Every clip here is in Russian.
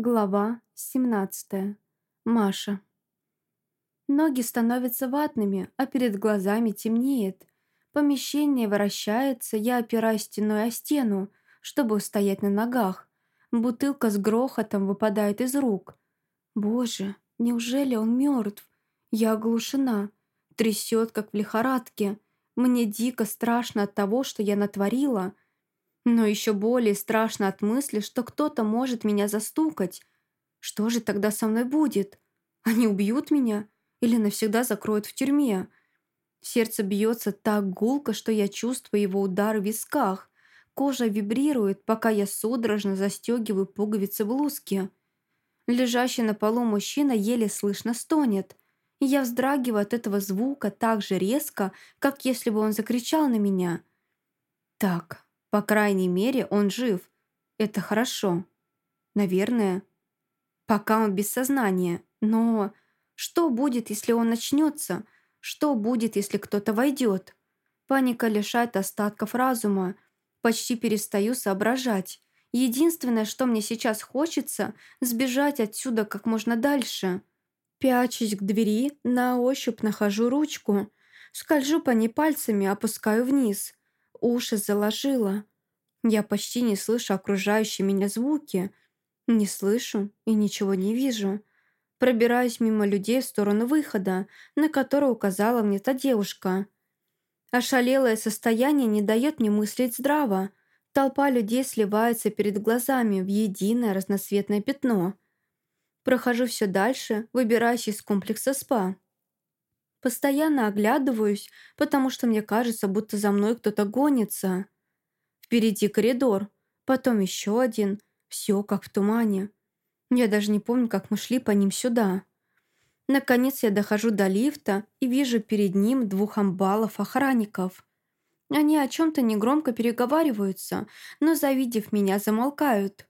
Глава 17. Маша. Ноги становятся ватными, а перед глазами темнеет. Помещение вращается, я опираюсь стеной о стену, чтобы устоять на ногах. Бутылка с грохотом выпадает из рук. Боже, неужели он мертв? Я оглушена. Трясет, как в лихорадке. Мне дико страшно от того, что я натворила — но еще более страшно от мысли, что кто-то может меня застукать. Что же тогда со мной будет? Они убьют меня или навсегда закроют в тюрьме? Сердце бьется так гулко, что я чувствую его удар в висках. Кожа вибрирует, пока я судорожно застегиваю пуговицы блузки. Лежащий на полу мужчина еле слышно стонет. Я вздрагиваю от этого звука так же резко, как если бы он закричал на меня. «Так, по крайней мере, он жив. Это хорошо. Наверное. Пока он без сознания. Но что будет, если он начнется? Что будет, если кто-то войдет? Паника лишает остатков разума. Почти перестаю соображать. Единственное, что мне сейчас хочется, сбежать отсюда как можно дальше. Пячусь к двери, на ощупь нахожу ручку. Скольжу по ней пальцами, опускаю вниз. Уши заложило. Я почти не слышу окружающие меня звуки. Не слышу и ничего не вижу. Пробираюсь мимо людей в сторону выхода, на который указала мне та девушка. Ошалелое состояние не дает мне мыслить здраво. Толпа людей сливается перед глазами в единое разноцветное пятно. Прохожу все дальше, выбираюсь из комплекса СПА. Постоянно оглядываюсь, потому что мне кажется, будто за мной кто-то гонится. Впереди коридор, потом еще один. Все как в тумане. Я даже не помню, как мы шли по ним сюда. Наконец я дохожу до лифта и вижу перед ним двух амбалов-охранников. Они о чем-то негромко переговариваются, но, завидев меня, замолкают.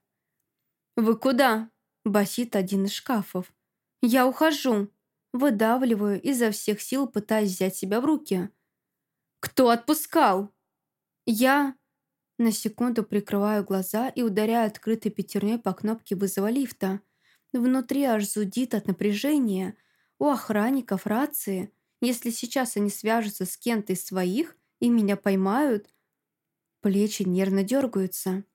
«Вы куда?» – басит один из шкафов. «Я ухожу!» Выдавливаю изо всех сил, пытаясь взять себя в руки. «Кто отпускал?» «Я...» На секунду прикрываю глаза и ударяю открытой пятерней по кнопке вызова лифта. Внутри аж зудит от напряжения. У охранников рации. Если сейчас они свяжутся с кем-то из своих и меня поймают... Плечи нервно дергаются.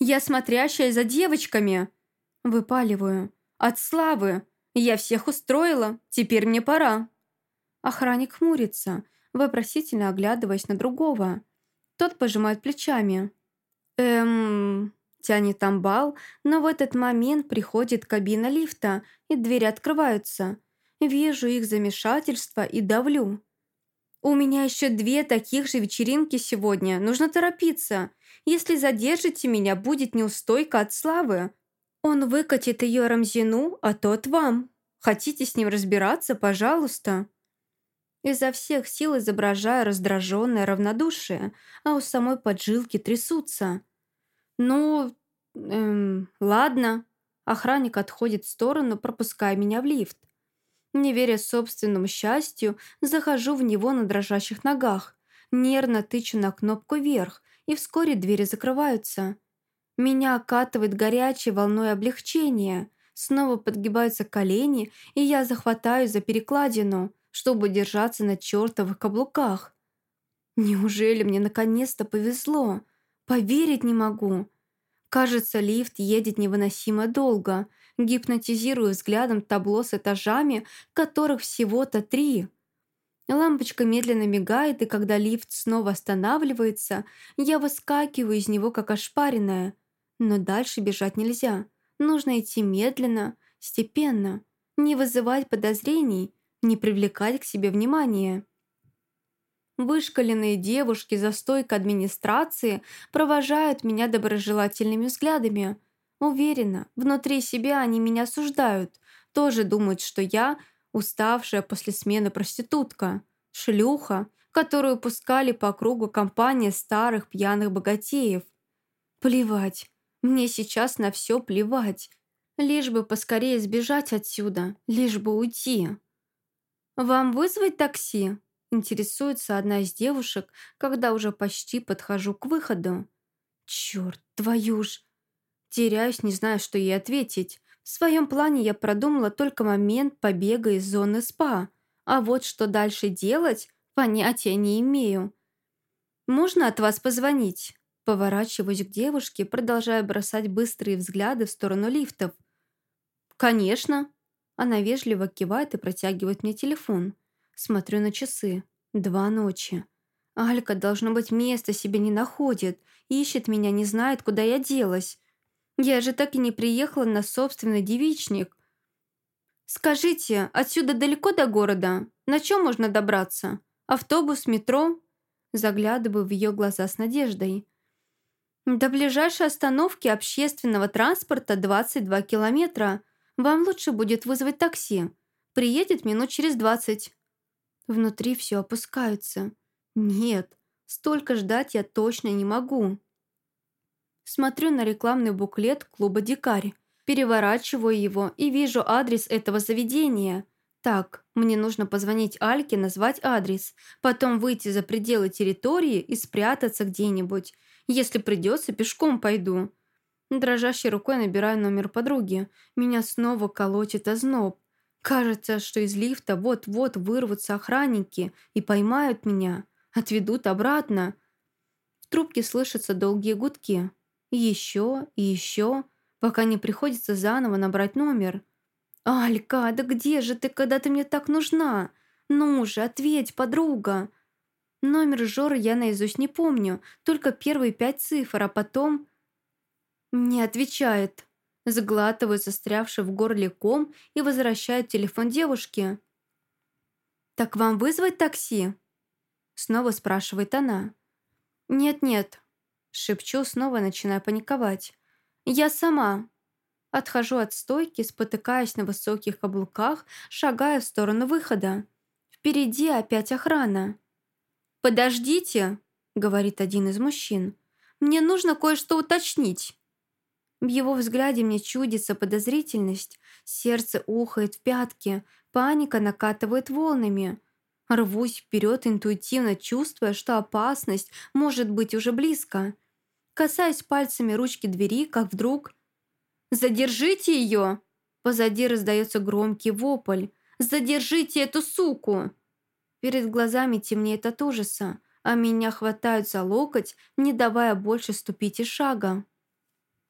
«Я смотрящая за девочками!» Выпаливаю. «От славы! Я всех устроила, теперь мне пора». Охранник хмурится, вопросительно оглядываясь на другого. Тот пожимает плечами. «Эм...» Тянет амбал, но в этот момент приходит кабина лифта, и двери открываются. Вижу их замешательство и давлю. «У меня еще две таких же вечеринки сегодня. Нужно торопиться. Если задержите меня, будет неустойка от славы. Он выкатит ее Рамзину, а тот вам. Хотите с ним разбираться, пожалуйста». Изо всех сил изображая раздраженное равнодушие, а у самой поджилки трясутся. «Ну, эм, ладно». Охранник отходит в сторону, пропуская меня в лифт. Не веря собственному счастью, захожу в него на дрожащих ногах, нервно тычу на кнопку «Вверх», и вскоре двери закрываются. Меня окатывает горячей волной облегчения. Снова подгибаются колени, и я захватаю за перекладину, чтобы держаться на чертовых каблуках. Неужели мне наконец-то повезло? Поверить не могу. Кажется, лифт едет невыносимо долго. Гипнотизирую взглядом табло с этажами, которых всего-то три. Лампочка медленно мигает, и когда лифт снова останавливается, я выскакиваю из него как ошпаренная – но дальше бежать нельзя. Нужно идти медленно, степенно, не вызывать подозрений, не привлекать к себе внимания. Вышкаленные девушки за стойкой администрации провожают меня доброжелательными взглядами. Уверена, внутри себя они меня осуждают, тоже думают, что я уставшая после смены проститутка, шлюха, которую пускали по кругу компания старых пьяных богатеев. Плевать, мне сейчас на все плевать. Лишь бы поскорее сбежать отсюда, лишь бы уйти. «Вам вызвать такси?» Интересуется одна из девушек, когда уже почти подхожу к выходу. «Черт, твою ж!» Теряюсь, не знаю, что ей ответить. В своем плане я продумала только момент побега из зоны СПА. А вот что дальше делать, понятия не имею. «Можно от вас позвонить?» Поворачиваюсь к девушке, продолжая бросать быстрые взгляды в сторону лифтов. «Конечно!» Она вежливо кивает и протягивает мне телефон. Смотрю на часы. Два ночи. Алька, должно быть, места себе не находит. Ищет меня, не знает, куда я делась. Я же так и не приехала на собственный девичник. «Скажите, отсюда далеко до города? На чем можно добраться? Автобус, метро?» Заглядываю в ее глаза с надеждой. «До ближайшей остановки общественного транспорта 22 километра. Вам лучше будет вызвать такси. Приедет минут через 20». Внутри все опускается. «Нет, столько ждать я точно не могу». Смотрю на рекламный буклет клуба «Дикарь». Переворачиваю его и вижу адрес этого заведения. Так, мне нужно позвонить Альке, назвать адрес, потом выйти за пределы территории и спрятаться где-нибудь. Если придется, пешком пойду. Дрожащей рукой набираю номер подруги. Меня снова колотит озноб. Кажется, что из лифта вот-вот вырвутся охранники и поймают меня, отведут обратно. В трубке слышатся долгие гудки. Еще и еще, пока не приходится заново набрать номер. «Алька, да где же ты, когда ты мне так нужна? Ну же, ответь, подруга!» Номер Жоры я наизусть не помню, только первые пять цифр, а потом... Не отвечает. Сглатываю застрявший в горле ком и возвращаю телефон девушке. «Так вам вызвать такси?» Снова спрашивает она. «Нет-нет, Шепчу, снова начиная паниковать. «Я сама!» Отхожу от стойки, спотыкаясь на высоких каблуках, шагая в сторону выхода. Впереди опять охрана. «Подождите!» — говорит один из мужчин. «Мне нужно кое-что уточнить». В его взгляде мне чудится подозрительность, сердце ухает в пятки, паника накатывает волнами. Рвусь вперед, интуитивно чувствуя, что опасность может быть уже близко касаясь пальцами ручки двери, как вдруг... «Задержите ее!» Позади раздается громкий вопль. «Задержите эту суку!» Перед глазами темнеет от ужаса, а меня хватают за локоть, не давая больше ступить и шага.